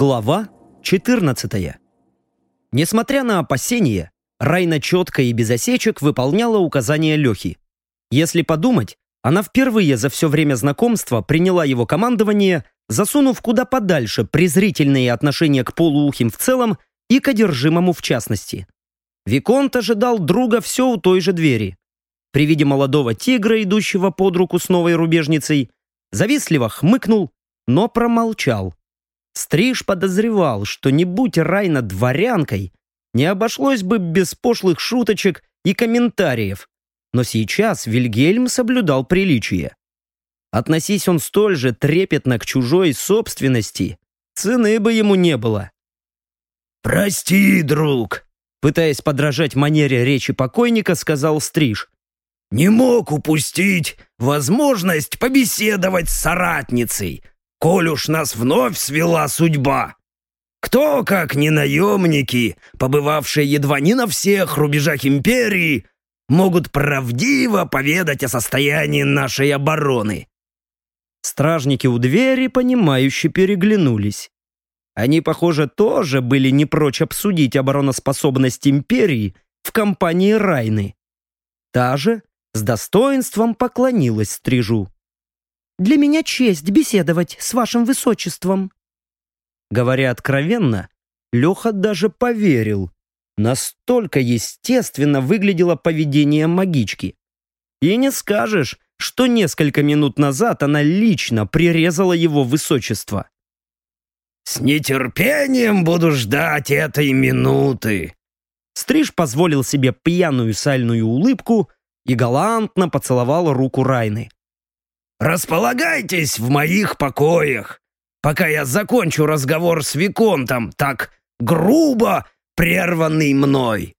Глава 14. Несмотря на опасения, Райна четко и без осечек выполняла указания Лехи. Если подумать, она впервые за все время знакомства приняла его командование, засунув куда подальше презрительные отношения к полуухим в целом и к одержимому в частности. Виконт ожидал друга все у той же двери. При виде молодого тигра, идущего под руку с новой рубежницей, завистливо хмыкнул, но промолчал. Стриж подозревал, что не будь Райна дворянкой, не обошлось бы без пошлых шуточек и комментариев, но сейчас Вильгельм соблюдал приличие. Относись он столь же трепетно к чужой собственности, цены бы ему не было. «Прости, друг», пытаясь подражать манере речи покойника, сказал Стриж. «Не мог упустить возможность побеседовать с соратницей, коль уж нас вновь свела судьба. Кто, как не наемники, побывавшие едва не на всех рубежах империи, могут правдиво поведать о состоянии нашей обороны?» Стражники у двери, понимающе переглянулись. Они, похоже, тоже были не прочь обсудить обороноспособность империи в компании Райны. Та же с достоинством поклонилась стрижу. Для меня честь беседовать с вашим высочеством». Говоря откровенно, Леха даже поверил. Настолько естественно выглядело поведение магички. И не скажешь, что несколько минут назад она лично прирезала его высочество. «С нетерпением буду ждать этой минуты!» Стриж позволил себе пьяную сальную улыбку и галантно поцеловал руку Райны. «Располагайтесь в моих покоях, пока я закончу разговор с Виконтом, так грубо прерванный мной.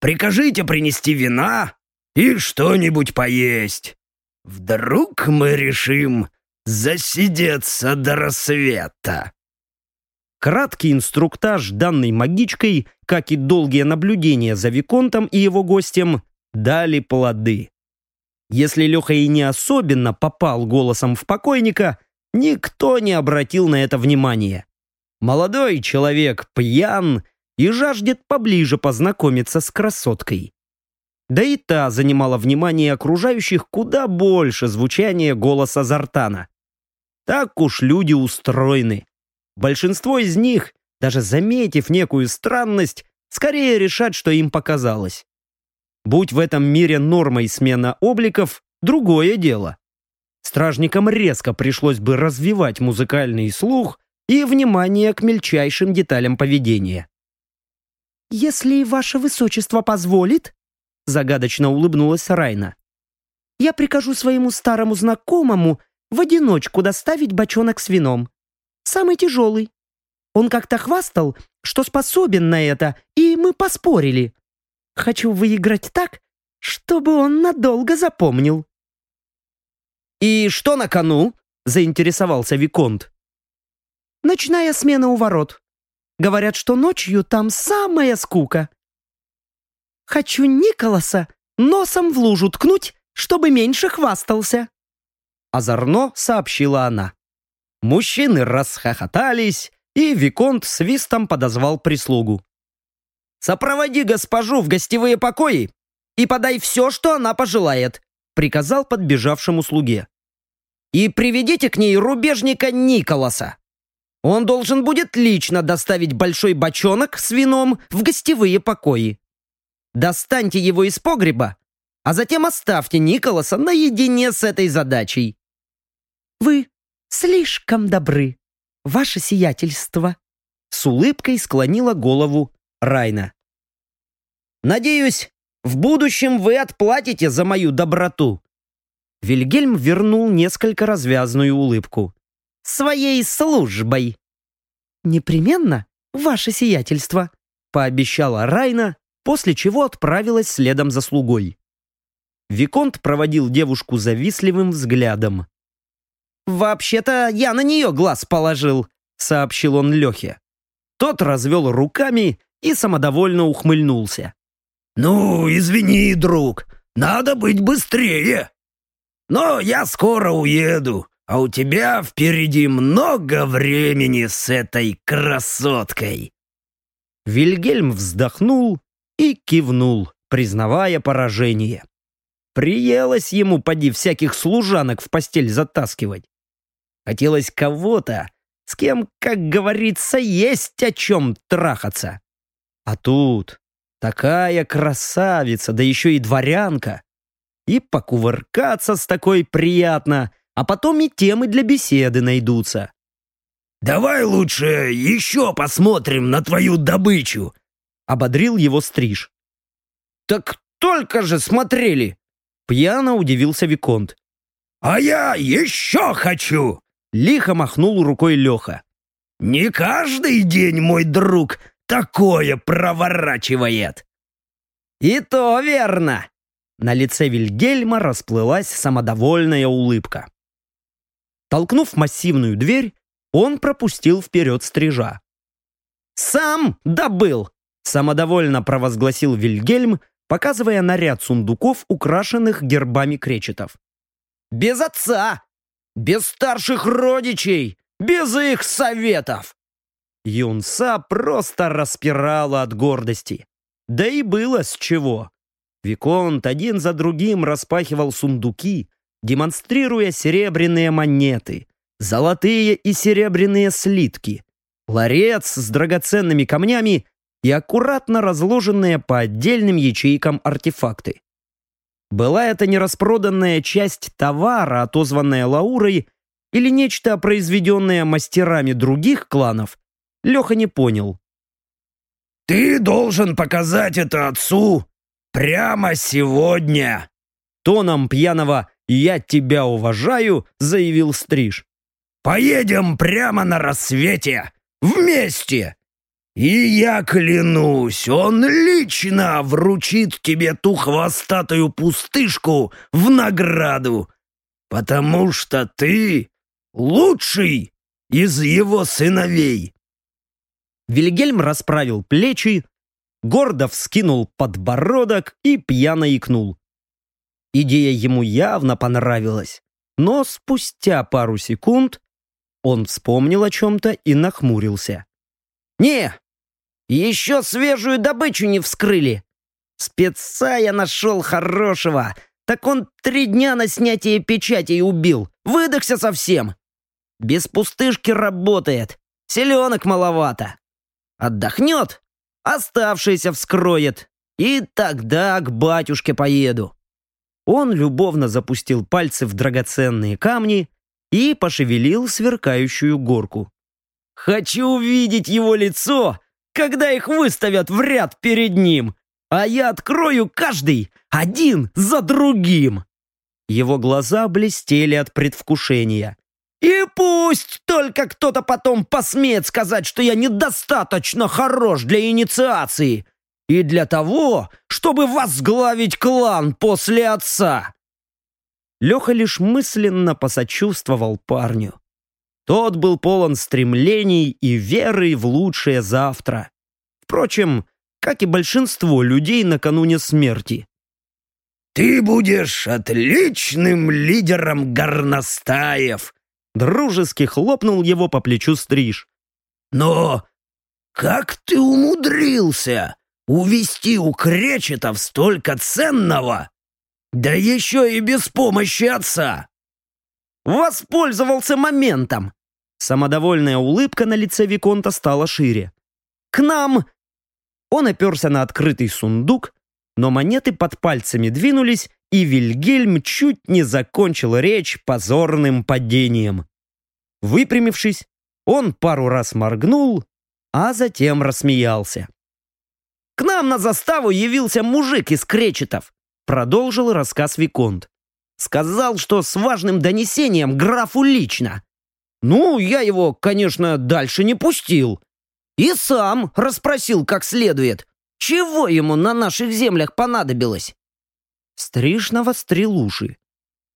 Прикажите принести вина и что-нибудь поесть. Вдруг мы решим засидеться до рассвета». Краткий инструктаж, данный магичкой, как и долгие наблюдения за Виконтом и его гостем, дали плоды. Если Леха и не особенно попал голосом в покойника, никто не обратил на это внимания. Молодой человек пьян и жаждет поближе познакомиться с красоткой. Да и та занимала внимание окружающих куда больше звучания голоса Зартана. Так уж люди устроены. Большинство из них, даже заметив некую странность, скорее решат, что им показалось. Будь в этом мире нормой смена обликов, другое дело. Стражникам резко пришлось бы развивать музыкальный слух и внимание к мельчайшим деталям поведения. «Если ваше высочество позволит», — загадочно улыбнулась Райна, «я прикажу своему старому знакомому в одиночку доставить бочонок с вином. Самый тяжелый. Он как-то хвастал, что способен на это, и мы поспорили. Хочу выиграть так, чтобы он надолго запомнил». «И что на кону?» — заинтересовался Виконт. «Ночная смена у ворот. Говорят, что ночью там самая скука. Хочу Николаса носом в лужу ткнуть, чтобы меньше хвастался». Озорно сообщила она. Мужчины расхохотались, и Виконт свистом подозвал прислугу. «Сопроводи госпожу в гостевые покои и подай все, что она пожелает», приказал подбежавшему слуге. «И приведите к ней рубежника Николаса. Он должен будет лично доставить большой бочонок с вином в гостевые покои. Достаньте его из погреба, а затем оставьте Николаса наедине с этой задачей». «Вы слишком добры, ваше сиятельство», с улыбкой склонила голову Райна. «Надеюсь, в будущем вы отплатите за мою доброту». Вильгельм вернул несколько развязную улыбку. «Своей службой». «Непременно, ваше сиятельство», пообещала Райна, после чего отправилась следом за слугой. Виконт проводил девушку завистливым взглядом. «Вообще-то я на нее глаз положил», — сообщил он Лехе. Тот развел руками и самодовольно ухмыльнулся. «Ну, извини, друг, надо быть быстрее. Но я скоро уеду, а у тебя впереди много времени с этой красоткой!» Вильгельм вздохнул и кивнул, признавая поражение. Приелось ему, поди, всяких служанок в постель затаскивать. Хотелось кого-то, с кем, как говорится, есть о чем трахаться. А тут такая красавица, да еще и дворянка. И покувыркаться с такой приятно, а потом и темы для беседы найдутся. «Давай лучше еще посмотрим на твою добычу», — ободрил его стриж. «Так только же смотрели!» Пьяно удивился Виконт. «А я еще хочу!» Лихо махнул рукой Леха. «Не каждый день мой друг такое проворачивает!» «И то верно!» На лице Вильгельма расплылась самодовольная улыбка. Толкнув массивную дверь, он пропустил вперед стрижа. «Сам добыл!» — самодовольно провозгласил Вильгельм, показывая наряд сундуков, украшенных гербами кречетов. «Без отца! Без старших родичей! Без их советов!» Юнса просто распирала от гордости. Да и было с чего. Виконт один за другим распахивал сундуки, демонстрируя серебряные монеты, золотые и серебряные слитки, ларец с драгоценными камнями и аккуратно разложенные по отдельным ячейкам артефакты. Была это нераспроданная часть товара, отозванная Лаурой, или нечто, произведенное мастерами других кланов, Леха не понял. «Ты должен показать это отцу прямо сегодня!» Тоном пьяного «Я тебя уважаю», заявил Стриж. «Поедем прямо на рассвете! Вместе! И я клянусь, он лично вручит тебе ту хвостатую пустышку в награду, потому что ты лучший из его сыновей. Вильгельм расправил плечи, гордо вскинул подбородок и пьяно икнул. Идея ему явно понравилась, но спустя пару секунд он вспомнил о чем-то и нахмурился. «Не, еще свежую добычу не вскрыли. Спеца я нашел хорошего. Так он три дня на снятие печати убил. Выдохся совсем. Без пустышки работает. Селенок маловато. Отдохнет, оставшийся вскроет. И тогда к батюшке поеду. Он любовно запустил пальцы в драгоценные камни и пошевелил сверкающую горку. «Хочу увидеть его лицо когда их выставят в ряд перед ним, а я открою каждый один за другим. Его глаза блестели от предвкушения. И пусть только кто-то потом посмеет сказать, что я недостаточно хорош для инициации и для того, чтобы возглавить клан после отца. Леха лишь мысленно посочувствовал парню. Тот был полон стремлений и веры в лучшее завтра. Впрочем, как и большинство людей накануне смерти. «Ты будешь отличным лидером горностаев!» Дружески хлопнул его по плечу стриж. «Но как ты умудрился увести у кречетов столько ценного? Да еще и без помощи отца!» «Воспользовался моментом!» Самодовольная улыбка на лице Виконта стала шире. «К нам!» Он оперся на открытый сундук, но монеты под пальцами двинулись, и Вильгельм чуть не закончил речь позорным падением. Выпрямившись, он пару раз моргнул, а затем рассмеялся. «К нам на заставу явился мужик из кречетов», продолжил рассказ Виконт. «Сказал, что с важным донесением графу лично. Ну, я его, конечно, дальше не пустил. И сам расспросил как следует, чего ему на наших землях понадобилось. Стриж навострил уши.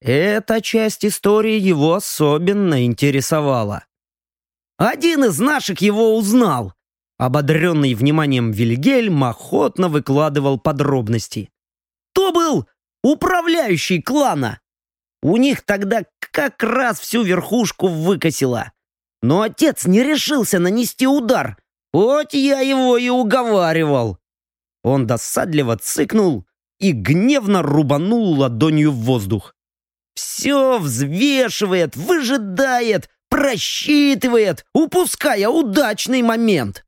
Эта часть истории его особенно интересовала. Один из наших его узнал. Ободренный вниманием Вильгельм охотно выкладывал подробности. То был управляющий клана. У них тогда как раз всю верхушку выкосило. Но отец не решился нанести удар, хоть я его и уговаривал. Он досадливо цыкнул и гневно рубанул ладонью в воздух. Все взвешивает, выжидает, просчитывает, упуская удачный момент.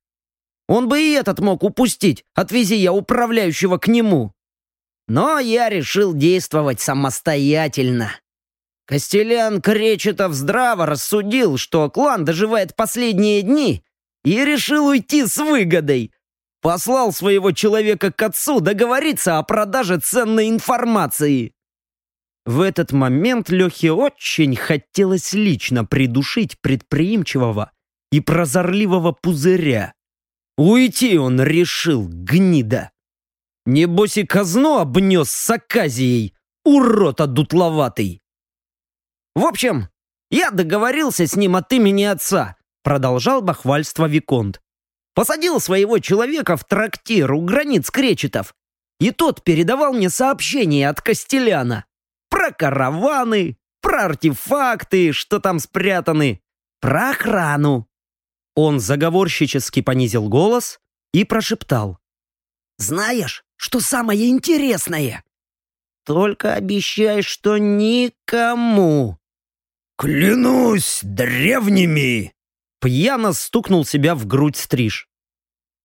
Он бы и этот мог упустить, отвези я управляющего к нему. Но я решил действовать самостоятельно. Костелян Кречетов здраво рассудил, что клан доживает последние дни и решил уйти с выгодой. Послал своего человека к отцу договориться о продаже ценной информации. В этот момент Лехе очень хотелось лично придушить предприимчивого и прозорливого пузыря. Уйти он решил, гнида. Небось и казну обнес с оказией, урод одутловатый. В общем, я договорился с ним от имени отца, продолжал бахвальство Виконт. Посадил своего человека в трактир у границ Кречетов, и тот передавал мне сообщение от Костеляна про караваны, про артефакты, что там спрятаны, про охрану. Он заговорщически понизил голос и прошептал. «Знаешь, что самое интересное? Только обещай, что никому!» «Клянусь древними!» Пьяно стукнул себя в грудь стриж.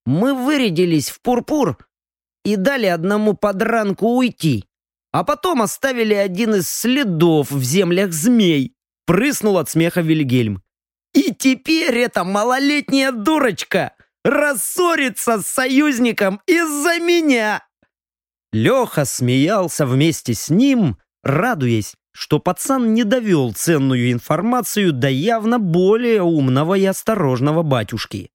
«Мы вырядились в пурпур и дали одному подранку уйти, а потом оставили один из следов в землях змей», прыснул от смеха Вильгельм. «И теперь эта малолетняя дурочка рассорится с союзником из-за меня!» Леха смеялся вместе с ним, радуясь, что пацан не довел ценную информацию до явно более умного и осторожного батюшки.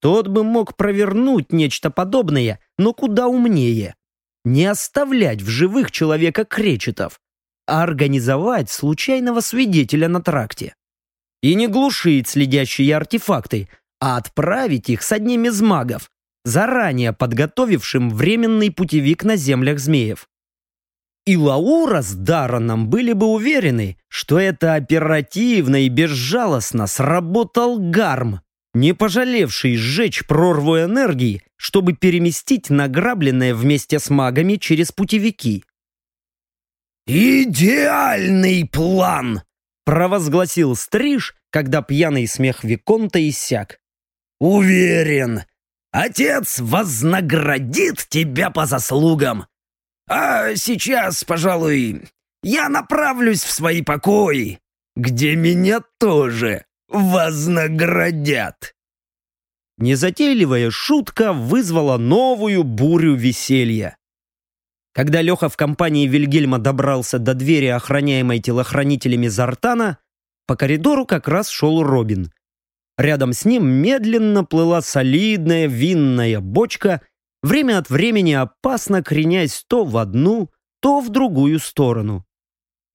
Тот бы мог провернуть нечто подобное, но куда умнее. Не оставлять в живых человека кречетов, а организовать случайного свидетеля на тракте. И не глушить следящие артефакты, а отправить их с одним из магов, заранее подготовившим временный путевик на землях змеев. И Лаура с Дараном были бы уверены, что это оперативно и безжалостно сработал Гарм, не пожалевший сжечь прорву энергии, чтобы переместить награбленное вместе с магами через путевики. «Идеальный план!» — провозгласил Стриж, когда пьяный смех Виконта иссяк. «Уверен, отец вознаградит тебя по заслугам. А сейчас, пожалуй, я направлюсь в свои покои, где меня тоже вознаградят». Незатейливая шутка вызвала новую бурю веселья. Когда Леха в компании Вильгельма добрался до двери, охраняемой телохранителями Зартана, по коридору как раз шел Робин. Рядом с ним медленно плыла солидная винная бочка время от времени опасно кренясь то в одну, то в другую сторону.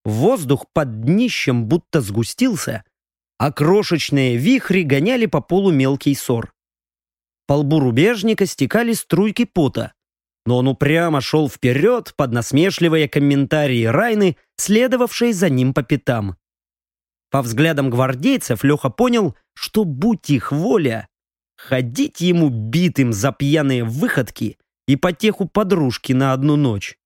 Воздух под днищем будто сгустился, а крошечные вихри гоняли по полу мелкий сор. По лбу рубежника стекали струйки пота, но он упрямо шел вперед под насмешливые комментарии Райны, следовавшей за ним по пятам. По взглядам гвардейцев Леха понял, что будь их воля, Ходить ему битым за пьяные выходки и потеху подружки на одну ночь.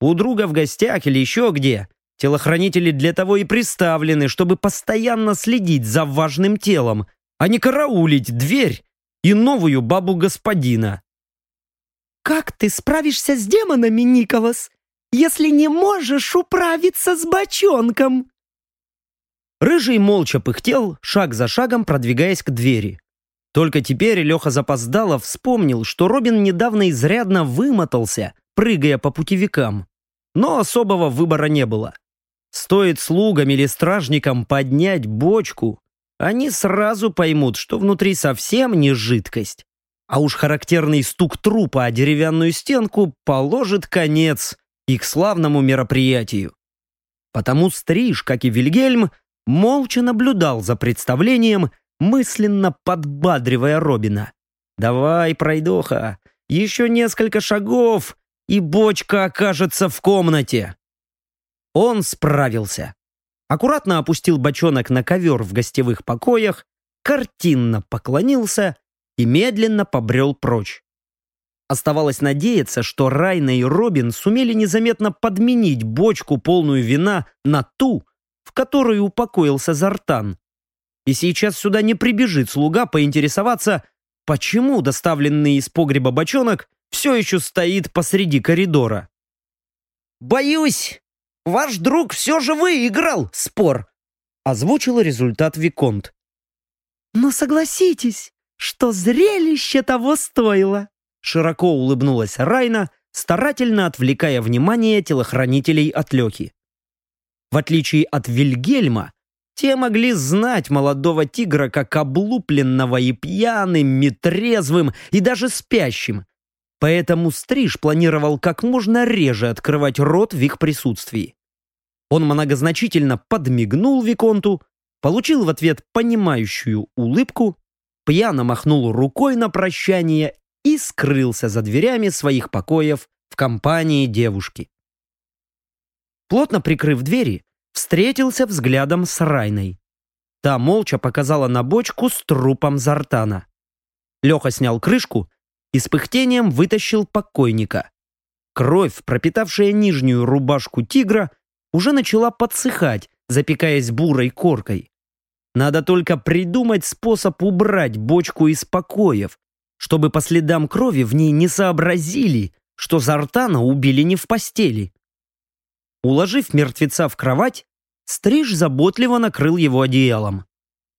У друга в гостях или еще где телохранители для того и приставлены, чтобы постоянно следить за важным телом, а не караулить дверь и новую бабу господина. «Как ты справишься с демонами, Николас, если не можешь управиться с бочонком?» Рыжий молча пыхтел, шаг за шагом продвигаясь к двери. Только теперь Леха запоздало вспомнил, что Робин недавно изрядно вымотался, прыгая по путевикам. Но особого выбора не было. Стоит слугам или стражникам поднять бочку, они сразу поймут, что внутри совсем не жидкость. А уж характерный стук трупа о деревянную стенку положит конец их славному мероприятию. Потому Стриж, как и Вильгельм, молча наблюдал за представлением мысленно подбадривая Робина. «Давай, пройдоха, еще несколько шагов, и бочка окажется в комнате». Он справился. Аккуратно опустил бочонок на ковер в гостевых покоях, картинно поклонился и медленно побрел прочь. Оставалось надеяться, что Райна и Робин сумели незаметно подменить бочку, полную вина, на ту, в которую упокоился Зартан. И сейчас сюда не прибежит слуга поинтересоваться, почему доставленный из погреба бочонок все еще стоит посреди коридора. «Боюсь, ваш друг все же выиграл спор», озвучил результат Виконт. «Но согласитесь, что зрелище того стоило», широко улыбнулась Райна, старательно отвлекая внимание телохранителей от Лёки. В отличие от Вильгельма, те могли знать молодого тигра как облупленного и пьяным, и трезвым, и даже спящим. Поэтому Стриж планировал как можно реже открывать рот в их присутствии. Он многозначительно подмигнул Виконту, получил в ответ понимающую улыбку, пьяно махнул рукой на прощание и скрылся за дверями своих покоев в компании девушки. Плотно прикрыв двери, встретился взглядом с Райной. Та молча показала на бочку с трупом Зартана. Леха снял крышку и с пыхтением вытащил покойника. Кровь, пропитавшая нижнюю рубашку тигра, уже начала подсыхать, запекаясь бурой коркой. Надо только придумать способ убрать бочку из покоев, чтобы по следам крови в ней не сообразили, что Зартана убили не в постели. Уложив мертвеца в кровать, Стриж заботливо накрыл его одеялом.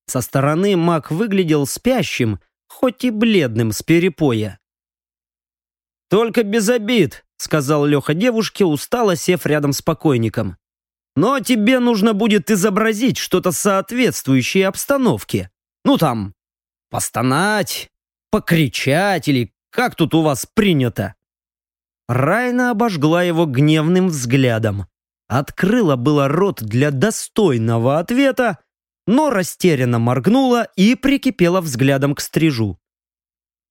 Со стороны маг выглядел спящим, хоть и бледным с перепоя. «Только без обид», — сказал Леха девушке, устало сев рядом с покойником. «Но тебе нужно будет изобразить что-то соответствующее обстановке. Ну там, постонать, покричать или как тут у вас принято?» Райна обожгла его гневным взглядом. Открыла было рот для достойного ответа, но растерянно моргнула и прикипела взглядом к стрижу.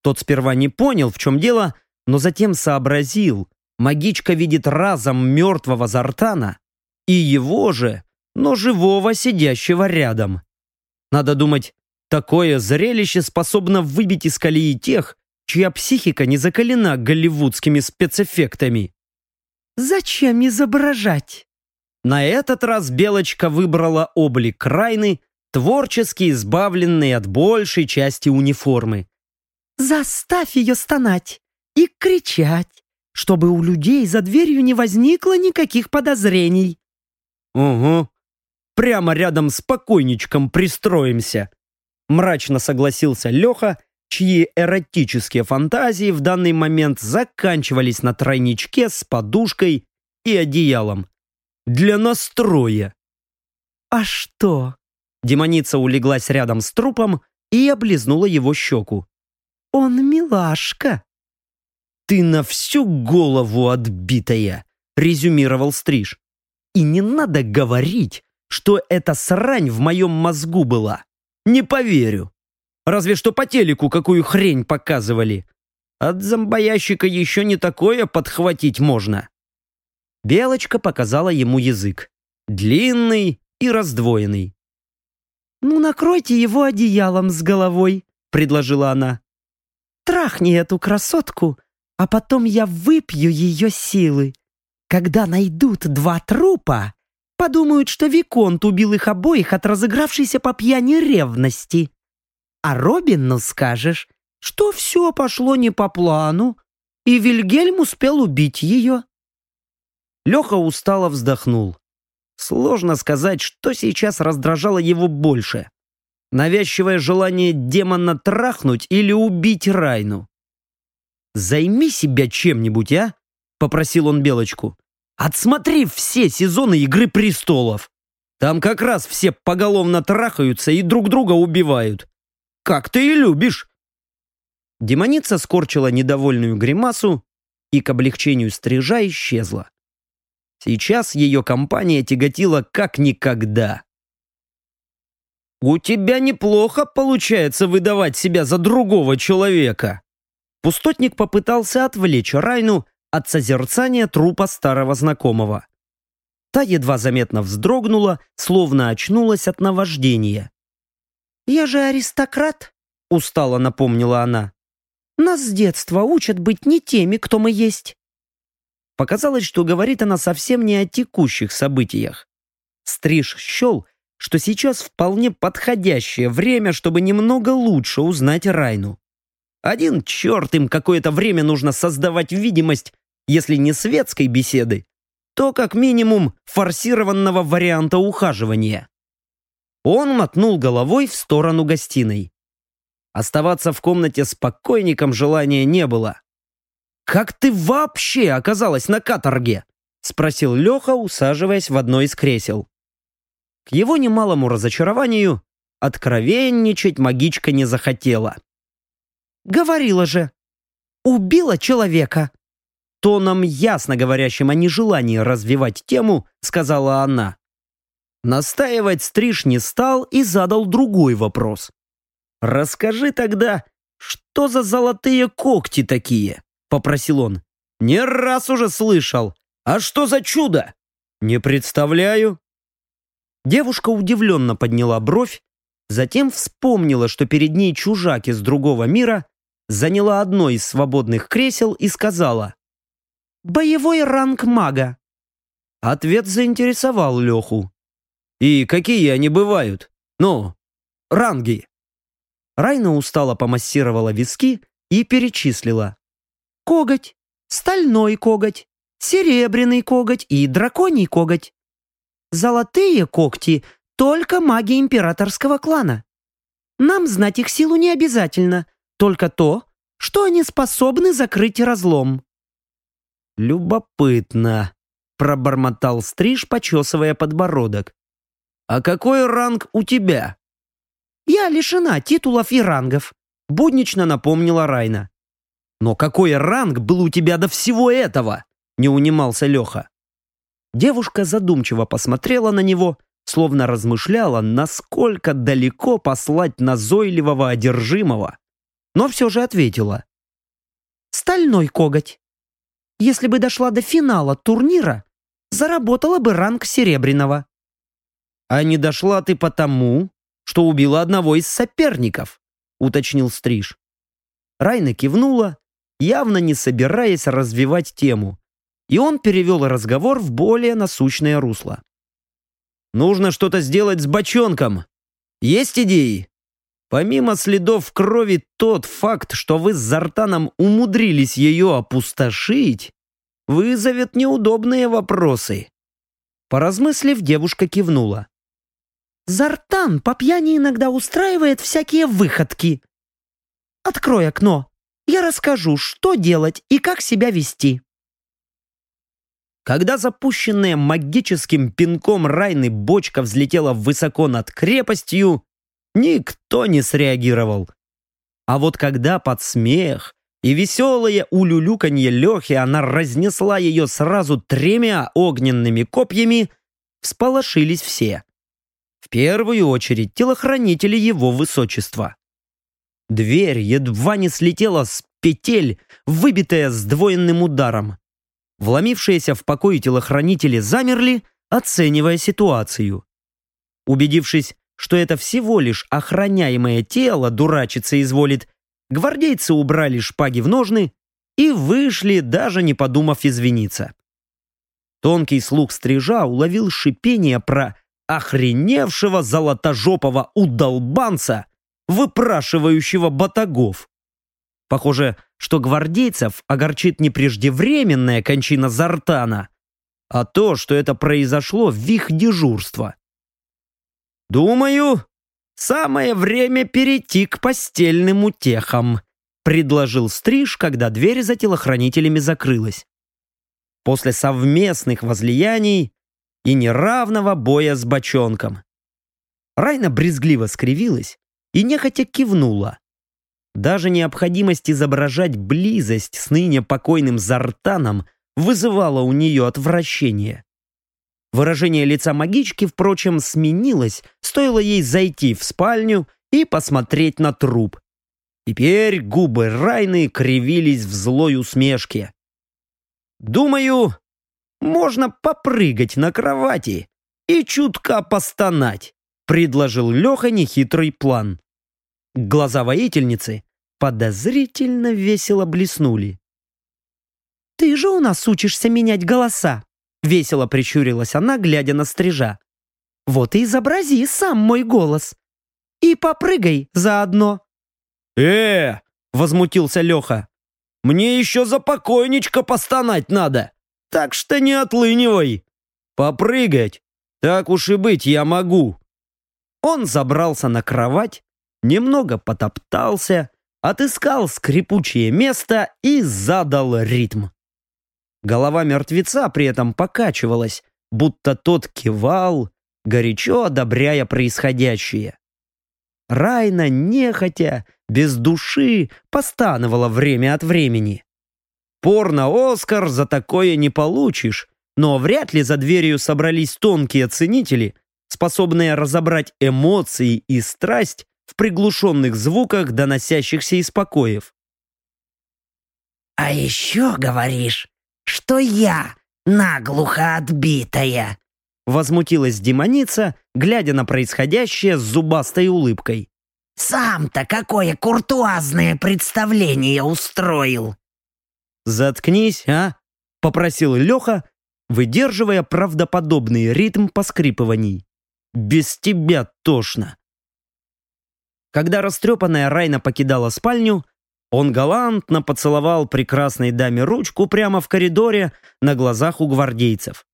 Тот сперва не понял, в чем дело, но затем сообразил. Магичка видит разом мертвого Зартана и его же, но живого, сидящего рядом. Надо думать, такое зрелище способно выбить из колеи тех, чья психика не закалена голливудскими спецэффектами. «Зачем изображать?» На этот раз Белочка выбрала облик Райны, творчески избавленный от большей части униформы. «Заставь ее стонать и кричать, чтобы у людей за дверью не возникло никаких подозрений». «Угу. Прямо рядом с покойничком пристроимся», мрачно согласился Леха, чьи эротические фантазии в данный момент заканчивались на тройничке с подушкой и одеялом для настроя. «А что?» Демоница улеглась рядом с трупом и облизнула его щеку. «Он милашка». «Ты на всю голову отбитая», — резюмировал Стриж. «И не надо говорить, что эта срань в моем мозгу была. Не поверю. Разве что по телеку какую хрень показывали. От зомбоящика еще не такое подхватить можно». Белочка показала ему язык. Длинный и раздвоенный. «Ну, накройте его одеялом с головой», — предложила она. «Трахни эту красотку, а потом я выпью ее силы. Когда найдут два трупа, подумают, что Виконт убил их обоих от разыгравшейся по пьяни ревности. А Робину скажешь, что все пошло не по плану, и Вильгельм успел убить ее. Леха устало вздохнул. Сложно сказать, что сейчас раздражало его больше. Навязчивое желание демона трахнуть или убить Райну. «Займи себя чем-нибудь, а?» — попросил он Белочку. «Отсмотри все сезоны «Игры престолов». Там как раз все поголовно трахаются и друг друга убивают. Как ты и любишь!» Демоница скорчила недовольную гримасу и к облегчению стрижа исчезла. Сейчас ее компания тяготила как никогда. «У тебя неплохо получается выдавать себя за другого человека!» Пустотник попытался отвлечь Райну от созерцания трупа старого знакомого. Та едва заметно вздрогнула, словно очнулась от наваждения. «Я же аристократ», — устало напомнила она. «Нас с детства учат быть не теми, кто мы есть». Показалось, что говорит она совсем не о текущих событиях. Стриж счел, что сейчас вполне подходящее время, чтобы немного лучше узнать Райну. Один черт им какое-то время нужно создавать видимость, если не светской беседы, то как минимум форсированного варианта ухаживания. Он мотнул головой в сторону гостиной. Оставаться в комнате с покойником желания не было. «Как ты вообще оказалась на каторге?» — спросил Леха, усаживаясь в одно из кресел. К его немалому разочарованию откровенничать магичка не захотела. «Говорила же! Убила человека!» Тоном ясно говорящим о нежелании развивать тему, сказала она. Настаивать Стриж не стал и задал другой вопрос. «Расскажи тогда, что за золотые когти такие?» — попросил он. «Не раз уже слышал. А что за чудо?» «Не представляю». Девушка удивленно подняла бровь, затем вспомнила, что перед ней чужак из другого мира, заняла одно из свободных кресел и сказала «Боевой ранг мага». Ответ заинтересовал Леху. «И какие они бывают? Ну, ранги?» Райна устало помассировала виски и перечислила. «Коготь, стальной коготь, серебряный коготь и драконий коготь. Золотые когти — только маги императорского клана. Нам знать их силу не обязательно, только то, что они способны закрыть разлом». «Любопытно», — пробормотал Стриж, почесывая подбородок. «А какой ранг у тебя?» «Я лишена титулов и рангов», — буднично напомнила Райна. «Но какой ранг был у тебя до всего этого?» — не унимался Леха. Девушка задумчиво посмотрела на него, словно размышляла, насколько далеко послать назойливого одержимого, но все же ответила. «Стальной коготь. Если бы дошла до финала турнира, заработала бы ранг серебряного. «А не дошла ты потому, что убила одного из соперников», уточнил Стриж. Райна кивнула, явно не собираясь развивать тему, и он перевел разговор в более насущное русло. «Нужно что-то сделать с бочонком. Есть идеи?» Помимо следов крови, тот факт, что вы с Зартаном умудрились ее опустошить, вызовет неудобные вопросы. Поразмыслив, девушка кивнула. Зартан по пьяни иногда устраивает всякие выходки. Открой окно. Я расскажу, что делать и как себя вести. Когда запущенная магическим пинком Райны бочка взлетела высоко над крепостью, никто не среагировал. А вот когда под смех и веселое улюлюканье Лехи она разнесла ее сразу тремя огненными копьями, всполошились все. В первую очередь телохранители его высочества. Дверь едва не слетела с петель, выбитая сдвоенным ударом. Вломившиеся в покой телохранители замерли, оценивая ситуацию. Убедившись, что это всего лишь охраняемое тело дурачиться изволит, гвардейцы убрали шпаги в ножны и вышли, даже не подумав извиниться. Тонкий слух стрижа уловил шипение про охреневшего золотожопого удолбанца, выпрашивающего батагов. Похоже, что гвардейцев огорчит не преждевременная кончина Зартана, а то, что это произошло в их дежурство. «Думаю, самое время перейти к постельным утехам», предложил Стриж, когда дверь за телохранителями закрылась. После совместных возлияний и неравного боя с бочонком. Райна брезгливо скривилась и нехотя кивнула. Даже необходимость изображать близость с ныне покойным Зартаном вызывала у нее отвращение. Выражение лица магички, впрочем, сменилось, стоило ей зайти в спальню и посмотреть на труп. Теперь губы Райны кривились в злой усмешке. «Думаю, можно попрыгать на кровати и чутка постонать», предложил Леха нехитрый план. Глаза воительницы подозрительно весело блеснули. «Ты же у нас учишься менять голоса!» Весело прищурилась она, глядя на стрижа. «Вот и изобрази сам мой голос. И попрыгай заодно». «Э!» — возмутился Леха. «Мне еще за покойничка постонать надо, так что не отлынивай. Попрыгать, так уж и быть, я могу». Он забрался на кровать, немного потоптался, отыскал скрипучее место и задал ритм. Голова мертвеца при этом покачивалась, будто тот кивал, горячо одобряя происходящее. Райна, нехотя, без души, постановала время от времени. Порно-Оскар за такое не получишь, но вряд ли за дверью собрались тонкие ценители, способные разобрать эмоции и страсть в приглушенных звуках, доносящихся из покоев. «А еще говоришь, что я наглухо отбитая!» Возмутилась демоница, глядя на происходящее с зубастой улыбкой. «Сам-то какое куртуазное представление устроил!» «Заткнись, а?» — попросил Леха, выдерживая правдоподобный ритм поскрипываний. «Без тебя тошно!» Когда растрепанная Райна покидала спальню, он галантно поцеловал прекрасной даме ручку прямо в коридоре на глазах у гвардейцев.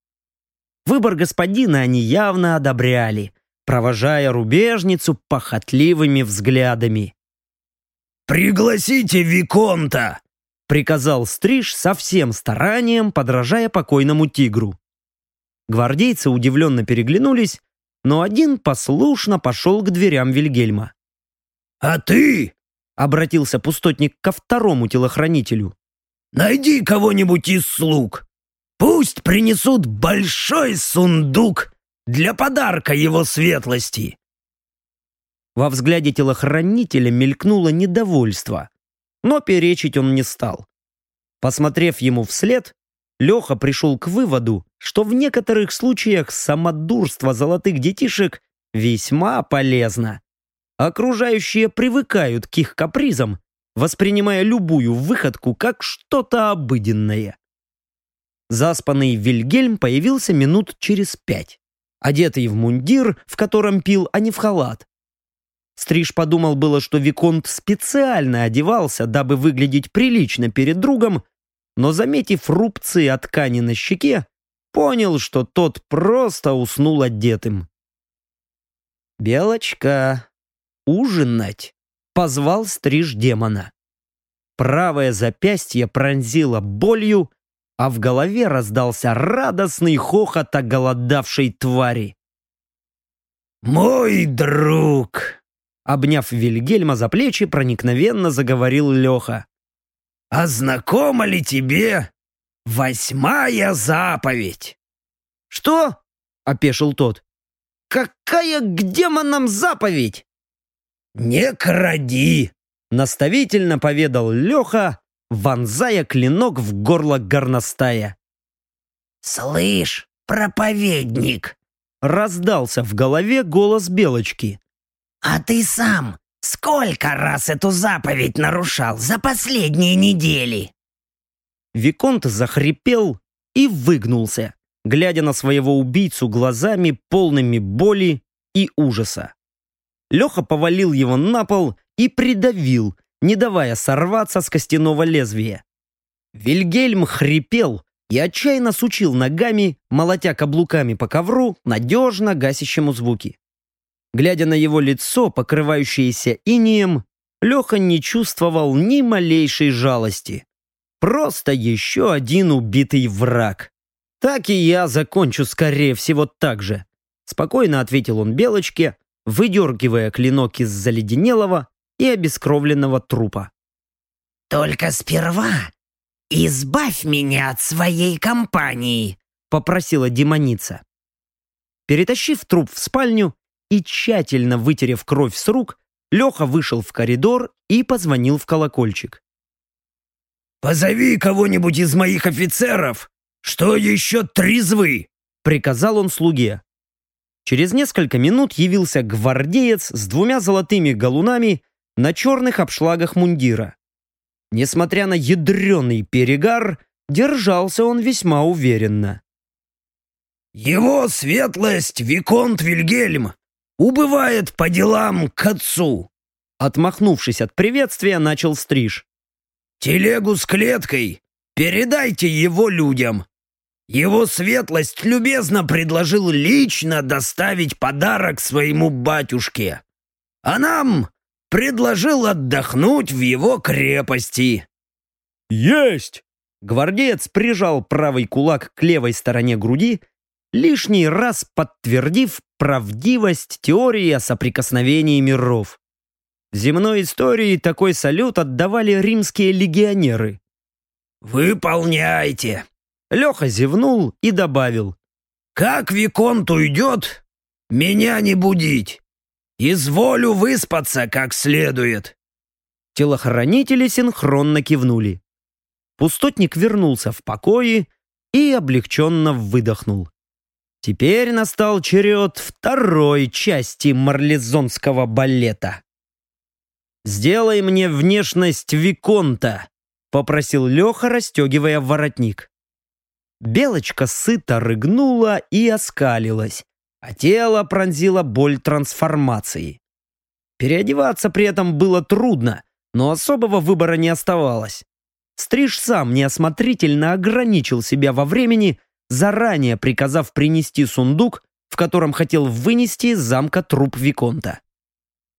Выбор господина они явно одобряли, провожая рубежницу похотливыми взглядами. «Пригласите Виконта!» — приказал Стриж со всем старанием, подражая покойному тигру. Гвардейцы удивленно переглянулись, но один послушно пошел к дверям Вильгельма. «А ты?» — обратился пустотник ко второму телохранителю. «Найди кого-нибудь из слуг. Пусть принесут большой сундук для подарка его светлости». Во взгляде телохранителя мелькнуло недовольство, но перечить он не стал. Посмотрев ему вслед, Леха пришел к выводу, что в некоторых случаях самодурство золотых детишек весьма полезно. Окружающие привыкают к их капризам, воспринимая любую выходку как что-то обыденное. Заспанный Вильгельм появился минут через пять, одетый в мундир, в котором пил, а не в халат. Стриж подумал было, что Виконт специально одевался, дабы выглядеть прилично перед другом, но, заметив рубцы от ткани на щеке, понял, что тот просто уснул одетым. «Белочка, ужинать!» — позвал стриж демона. Правое запястье пронзило болью, а в голове раздался радостный хохот оголодавшей твари. «Мой друг!» Обняв Вильгельма за плечи, проникновенно заговорил Леха. «А знакома ли тебе восьмая заповедь?» «Что?» — опешил тот. «Какая к демонам заповедь?» «Не кради!» — наставительно поведал Леха, вонзая клинок в горло горностая. «Слышь, проповедник!» — раздался в голове голос Белочки. «А ты сам сколько раз эту заповедь нарушал за последние недели?» Виконт захрипел и выгнулся, глядя на своего убийцу глазами, полными боли и ужаса. Леха повалил его на пол и придавил, не давая сорваться с костяного лезвия. Вильгельм хрипел и отчаянно сучил ногами, молотя каблуками по ковру, надежно гасящему звуки. Глядя на его лицо, покрывающееся инием, Леха не чувствовал ни малейшей жалости. Просто еще один убитый враг. Так и я закончу, скорее всего, так же. Спокойно ответил он Белочке, выдергивая клинок из заледенелого и обескровленного трупа. «Только сперва избавь меня от своей компании», — попросила демоница. Перетащив труп в спальню и тщательно вытерев кровь с рук, Леха вышел в коридор и позвонил в колокольчик. «Позови кого-нибудь из моих офицеров, что еще трезвы!» — приказал он слуге. Через несколько минут явился гвардеец с двумя золотыми галунами на черных обшлагах мундира. Несмотря на ядреный перегар, держался он весьма уверенно. «Его светлость, Виконт Вильгельм, убывает по делам к отцу!» Отмахнувшись от приветствия, начал стриж. «Телегу с клеткой передайте его людям. Его светлость любезно предложил лично доставить подарок своему батюшке. А нам предложил отдохнуть в его крепости. «Есть!» Гвардеец прижал правый кулак к левой стороне груди, лишний раз подтвердив правдивость теории о соприкосновении миров. В земной истории такой салют отдавали римские легионеры. «Выполняйте!» Леха зевнул и добавил. «Как Виконт уйдет, меня не будить. Изволю выспаться как следует». Телохранители синхронно кивнули. Пустотник вернулся в покои и облегченно выдохнул. Теперь настал черед второй части марлезонского балета. «Сделай мне внешность Виконта», — попросил Леха, расстегивая воротник. Белочка сыто рыгнула и оскалилась, а тело пронзила боль трансформации. Переодеваться при этом было трудно, но особого выбора не оставалось. Стриж сам неосмотрительно ограничил себя во времени, заранее приказав принести сундук, в котором хотел вынести из замка труп Виконта.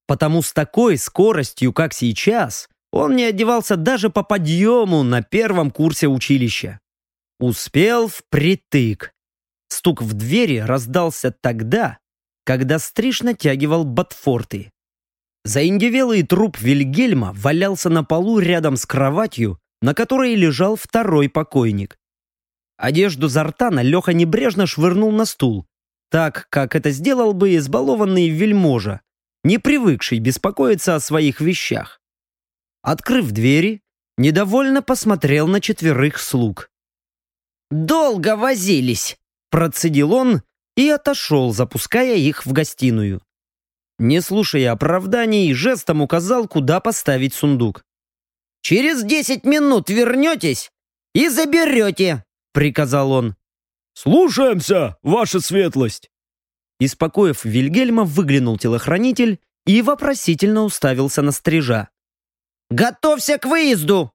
Потому с такой скоростью, как сейчас, он не одевался даже по подъему на первом курсе училища. Успел впритык. Стук в двери раздался тогда, когда Стриж натягивал ботфорты. Заиндевелый труп Вильгельма валялся на полу рядом с кроватью, на которой лежал второй покойник. Одежду Зартана Леха небрежно швырнул на стул, так, как это сделал бы избалованный вельможа, не привыкший беспокоиться о своих вещах. Открыв двери, недовольно посмотрел на четверых слуг. «Долго возились!» Процедил он и отошел, запуская их в гостиную. Не слушая оправданий, жестом указал, куда поставить сундук. «Через десять минут вернетесь и заберете!» приказал он. «Слушаемся, ваша светлость!» Испокоив Вильгельма, выглянул телохранитель и вопросительно уставился на стрижа. «Готовься к выезду!»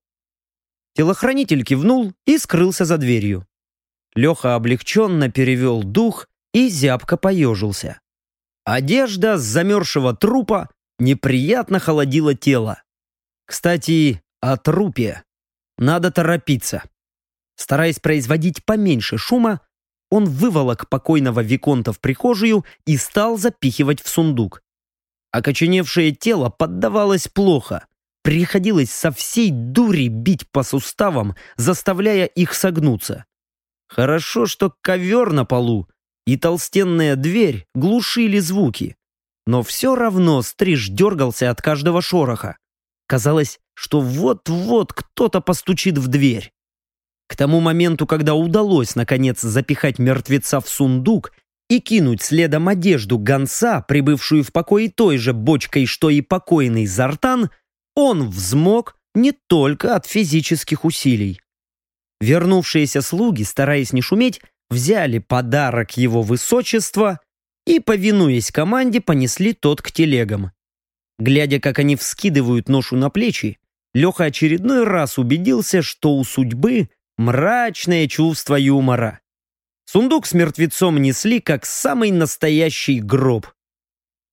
Телохранитель кивнул и скрылся за дверью. Леха облегченно перевел дух и зябко поежился. Одежда с замерзшего трупа неприятно холодила тело. Кстати, о трупе. Надо торопиться. Стараясь производить поменьше шума, он выволок покойного Виконта в прихожую и стал запихивать в сундук. Окоченевшее тело поддавалось плохо. Приходилось со всей дури бить по суставам, заставляя их согнуться. Хорошо, что ковер на полу и толстенная дверь глушили звуки. Но все равно стриж дергался от каждого шороха. Казалось, что вот-вот кто-то постучит в дверь. К тому моменту, когда удалось наконец запихать мертвеца в сундук и кинуть следом одежду гонца, прибывшую в покое той же бочкой, что и покойный Зартан, он взмок не только от физических усилий. Вернувшиеся слуги, стараясь не шуметь, взяли подарок его высочества и, повинуясь команде, понесли тот к телегам. Глядя, как они вскидывают ношу на плечи, Леха очередной раз убедился, что у судьбы мрачное чувство юмора. Сундук с мертвецом несли, как самый настоящий гроб.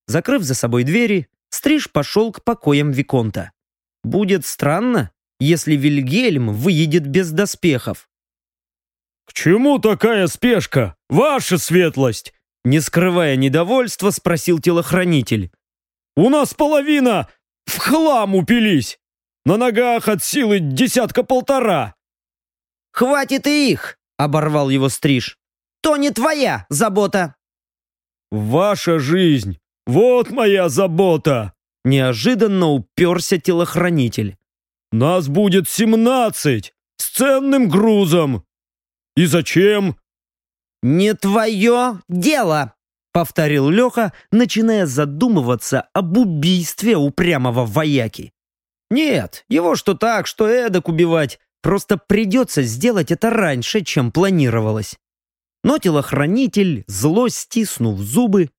Закрыв за собой двери, Стриж пошел к покоям Виконта. Будет странно, если Вильгельм выедет без доспехов. «К чему такая спешка, ваша светлость?» Не скрывая недовольства, спросил телохранитель. «У нас половина в хлам упились. На ногах от силы десятка-полтора». «Хватит и их!» — оборвал его стриж. «То не твоя забота!» «Ваша жизнь! Вот моя забота!» Неожиданно уперся телохранитель. Нас будет семнадцать! С ценным грузом! И зачем?» «Не твое дело!» — повторил Леха, начиная задумываться об убийстве упрямого вояки. «Нет, его что так, что эдак убивать, просто придется сделать это раньше, чем планировалось». Но телохранитель, зло стиснув зубы,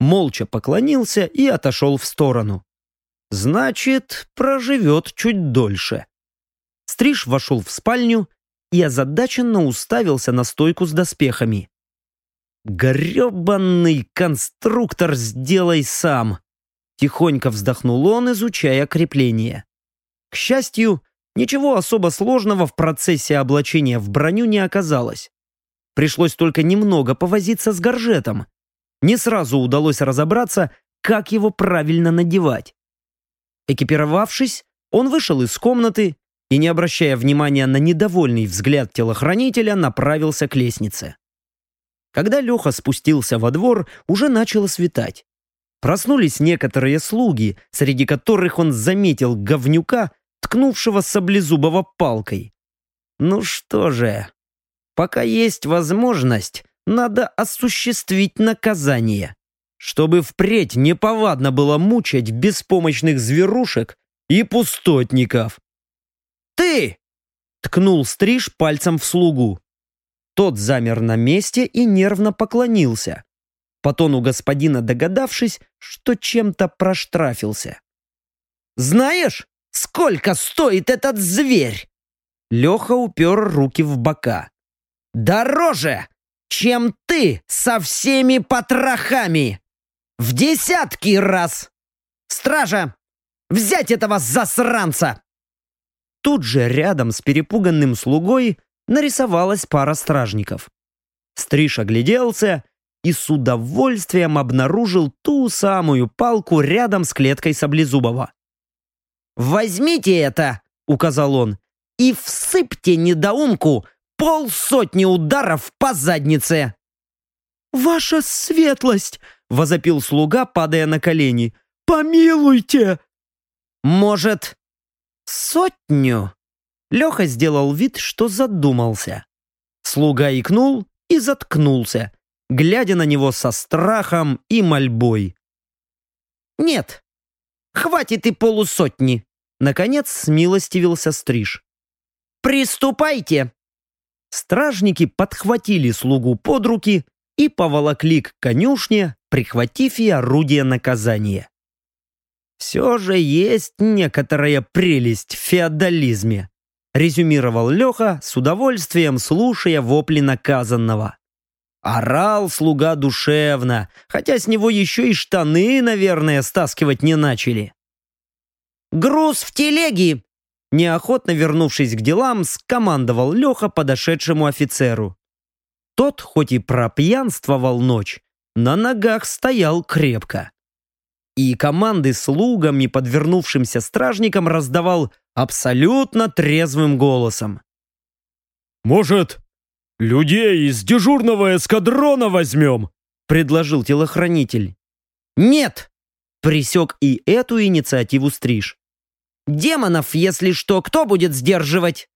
молча поклонился и отошел в сторону. Значит, проживет чуть дольше. Стриж вошел в спальню и озадаченно уставился на стойку с доспехами. «Гребанный конструктор сделай сам!» Тихонько вздохнул он, изучая крепление. К счастью, ничего особо сложного в процессе облачения в броню не оказалось. Пришлось только немного повозиться с горжетом. Не сразу удалось разобраться, как его правильно надевать. Экипировавшись, он вышел из комнаты и, не обращая внимания на недовольный взгляд телохранителя, направился к лестнице. Когда Леха спустился во двор, уже начало светать. Проснулись некоторые слуги, среди которых он заметил говнюка, ткнувшего саблезубого палкой. Ну что же, пока есть возможность, надо осуществить наказание, чтобы впредь неповадно было мучать беспомощных зверушек и пустотников. «Ты!» — ткнул стриж пальцем в слугу. Тот замер на месте и нервно поклонился, по тону господина догадавшись, что чем-то проштрафился. «Знаешь, сколько стоит этот зверь?» Леха упер руки в бока. «Дороже, чем ты со всеми потрохами! В десятки раз! Стража, взять этого засранца!» Тут же рядом с перепуганным слугой нарисовалась пара стражников. Стриж огляделся и с удовольствием обнаружил ту самую палку рядом с клеткой Саблезубова. «Возьмите это!» — указал он. «И всыпьте недоумку полсотни ударов по заднице!» «Ваша светлость!» — возопил слуга, падая на колени. «Помилуйте!» «Может, сотню?» Леха сделал вид, что задумался. Слуга икнул и заткнулся, глядя на него со страхом и мольбой. «Нет, хватит и полусотни!» Наконец смилостивился Стриж. «Приступайте!» Стражники подхватили слугу под руки и поволокли к конюшне, прихватив и орудие наказания. «Все же есть некоторая прелесть в феодализме», резюмировал Леха, с удовольствием слушая вопли наказанного. Орал слуга душевно, хотя с него еще и штаны, наверное, стаскивать не начали. «Груз в телеге!» Неохотно вернувшись к делам, скомандовал Леха подошедшему офицеру. Тот, хоть и пропьянствовал ночь, на ногах стоял крепко. И команды слугам и подвернувшимся стражникам раздавал абсолютно трезвым голосом. «Может, людей из дежурного эскадрона возьмем?» предложил телохранитель. «Нет!» — присек и эту инициативу Стриж. Демонов, если что, кто будет сдерживать?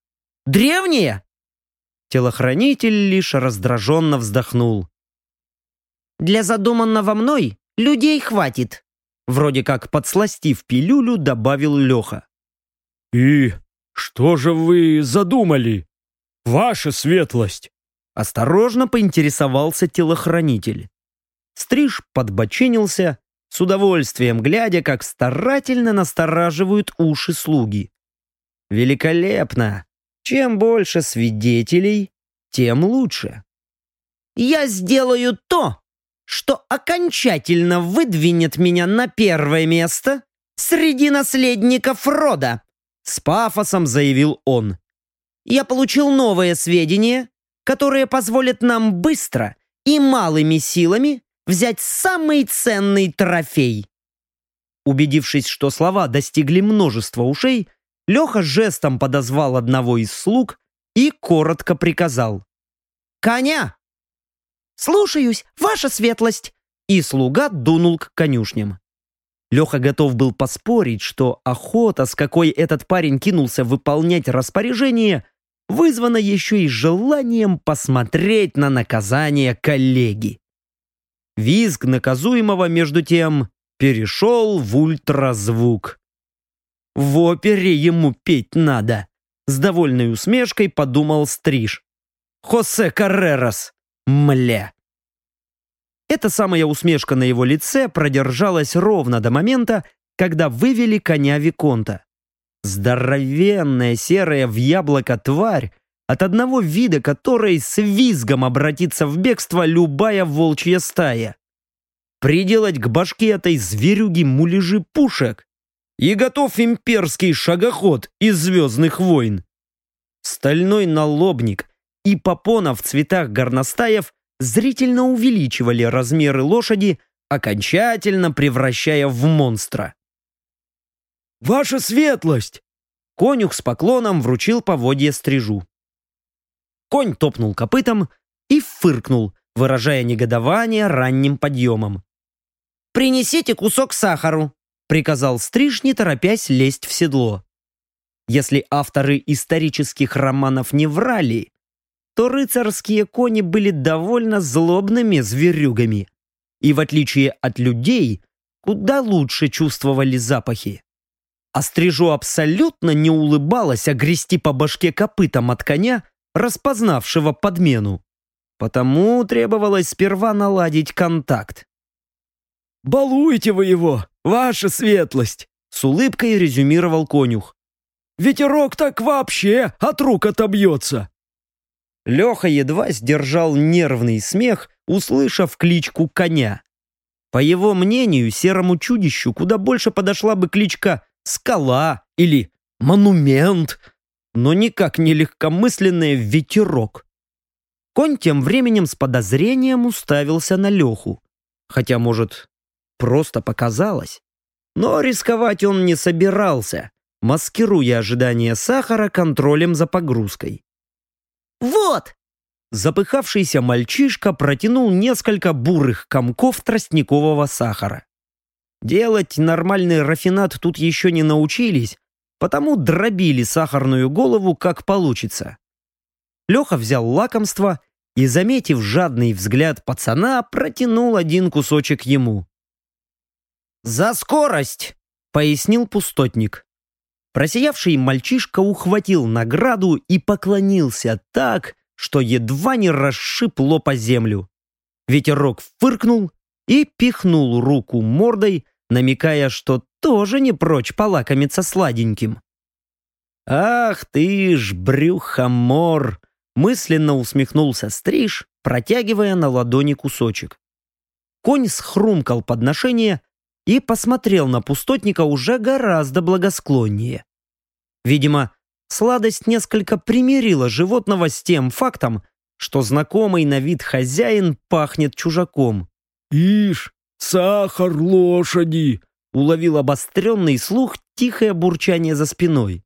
Древние?» Телохранитель лишь раздраженно вздохнул. «Для задуманного мной людей хватит», вроде как подсластив пилюлю, добавил Леха. «И что же вы задумали, ваша светлость?» Осторожно поинтересовался телохранитель. Стриж подбоченился, с удовольствием глядя, как старательно настораживают уши слуги. Великолепно! Чем больше свидетелей, тем лучше. «Я сделаю то, что окончательно выдвинет меня на первое место среди наследников рода», с пафосом заявил он. «Я получил новые сведения, которые позволят нам быстро и малыми силами взять самый ценный трофей. Убедившись, что слова достигли множества ушей, Леха жестом подозвал одного из слуг и коротко приказал. «Коня!» «Слушаюсь, ваша светлость!» И слуга дунул к конюшням. Леха готов был поспорить, что охота, с какой этот парень кинулся выполнять распоряжение, вызвано еще и желанием посмотреть на наказание коллеги. Визг наказуемого, между тем, перешел в ультразвук. В опере ему петь надо. С довольной усмешкой подумал Стриж. Хосе Каррерас. Мля. Эта самая усмешка на его лице продержалась ровно до момента, когда вывели коня Виконта. Здоровенная серая в яблоко тварь, от одного вида которой с визгом обратится в бегство любая волчья стая. Приделать к башке этой зверюги муляжи пушек, и готов имперский шагоход из «Звездных войн». Стальной налобник и попона в цветах горностаев зрительно увеличивали размеры лошади, окончательно превращая в монстра. «Ваша светлость!» Конюх с поклоном вручил поводье стрижу. Конь топнул копытом и фыркнул, выражая негодование ранним подъемом. «Принесите кусок сахару», — приказал Стриж, не торопясь лезть в седло. Если авторы исторических романов не врали, то рыцарские кони были довольно злобными зверюгами и, в отличие от людей, куда лучше чувствовали запахи. А стрижу абсолютно не улыбалась огрести по башке копытом от коня, распознавшего подмену. Потому требовалось сперва наладить контакт. «Балуете вы его, ваша светлость!» С улыбкой резюмировал конюх. «Ветерок так вообще от рук отобьется!» Леха едва сдержал нервный смех, услышав кличку коня. По его мнению, серому чудищу куда больше подошла бы кличка «Скала» или «Монумент», но никак не легкомысленный «Ветерок». Конь тем временем с подозрением уставился на Леху. Хотя, может, просто показалось. Но рисковать он не собирался, маскируя ожидание сахара контролем за погрузкой. «Вот!» Запыхавшийся мальчишка протянул несколько бурых комков тростникового сахара. Делать нормальный рафинат тут еще не научились, потому дробили сахарную голову как получится. Леха взял лакомство и, заметив жадный взгляд пацана, протянул один кусочек ему. «За скорость!» — пояснил пустотник. Просиявший мальчишка ухватил награду и поклонился так, что едва не расшиб лоб о землю. Ветерок фыркнул и пихнул руку мордой, намекая, что тоже не прочь полакомиться сладеньким. «Ах ты ж, брюхомор!» — мысленно усмехнулся Стриж, протягивая на ладони кусочек. Конь схрумкал подношение и посмотрел на пустотника уже гораздо благосклоннее. Видимо, сладость несколько примирила животного с тем фактом, что знакомый на вид хозяин пахнет чужаком. «Ишь, сахар лошади!» уловил обостренный слух тихое бурчание за спиной.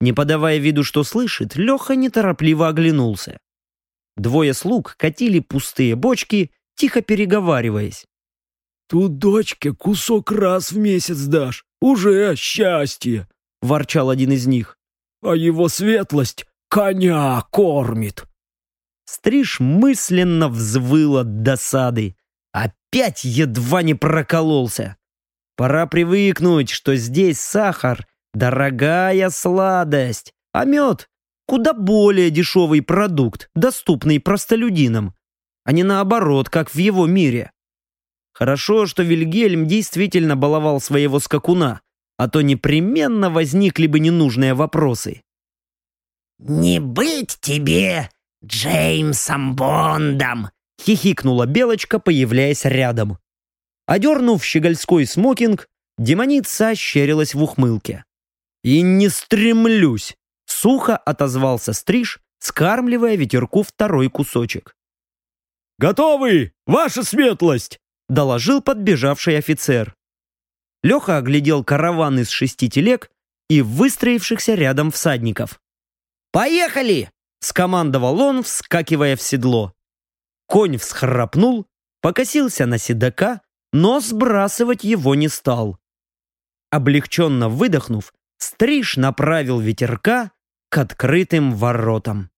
Не подавая виду, что слышит, Леха неторопливо оглянулся. Двое слуг катили пустые бочки, тихо переговариваясь. «Тут дочке кусок раз в месяц дашь. Уже счастье!» — ворчал один из них. «А его светлость коня кормит!» Стриж мысленно взвыл от досады. Опять едва не прокололся. Пора привыкнуть, что здесь сахар — дорогая сладость, а мед — куда более дешевый продукт, доступный простолюдинам, а не наоборот, как в его мире. Хорошо, что Вильгельм действительно баловал своего скакуна, а то непременно возникли бы ненужные вопросы. «Не быть тебе Джеймсом Бондом!» — хихикнула Белочка, появляясь рядом. Одернув щегольской смокинг, демоница ощерилась в ухмылке. «И не стремлюсь!» — сухо отозвался Стриж, скармливая ветерку второй кусочек. «Готовы, ваша светлость!» — доложил подбежавший офицер. Леха оглядел караван из шести телег и выстроившихся рядом всадников. «Поехали!» — скомандовал он, вскакивая в седло. Конь всхрапнул, покосился на седока, но сбрасывать его не стал. Облегченно выдохнув, Стриж направил ветерка к открытым воротам.